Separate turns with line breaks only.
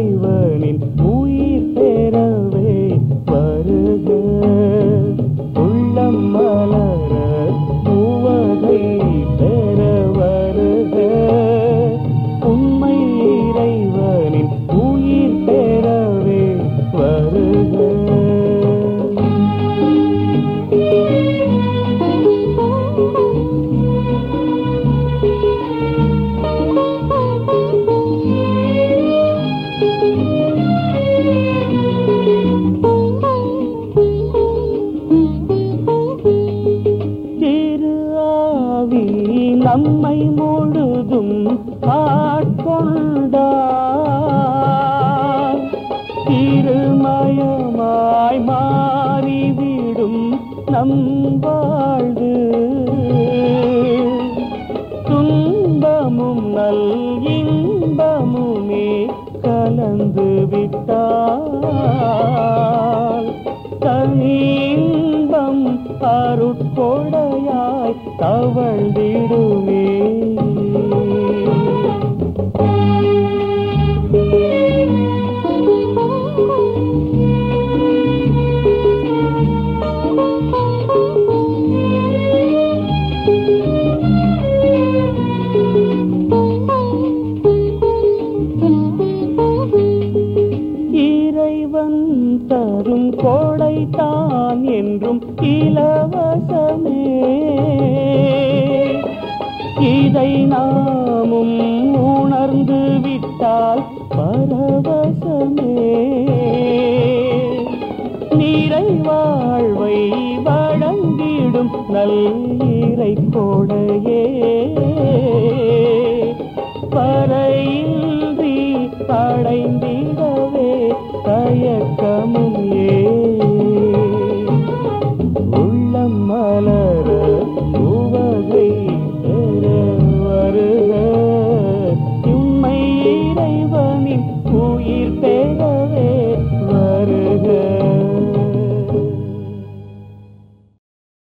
Wave நம்மை முழுதும் ஆட்கொண்டார் திருமயமாய் மாறிவிடும் நம் வாழ்வு. துன்பமும் நல் இன்பமுமே கலந்து விட்டால். தனியின்பம் அருட்கொட தவழ்ந்திடுமே தரும் கோடைத்தான் என்றும் இலவசமே. இதை நாமும் உணர்ந்து விட்டால் பரவசமே. நீரை வாழ்வை வழங்கிடும் நல்லீரை கோடையே. பறையின்றி அடைந்திடவே தயக்கமே ಕಮಲ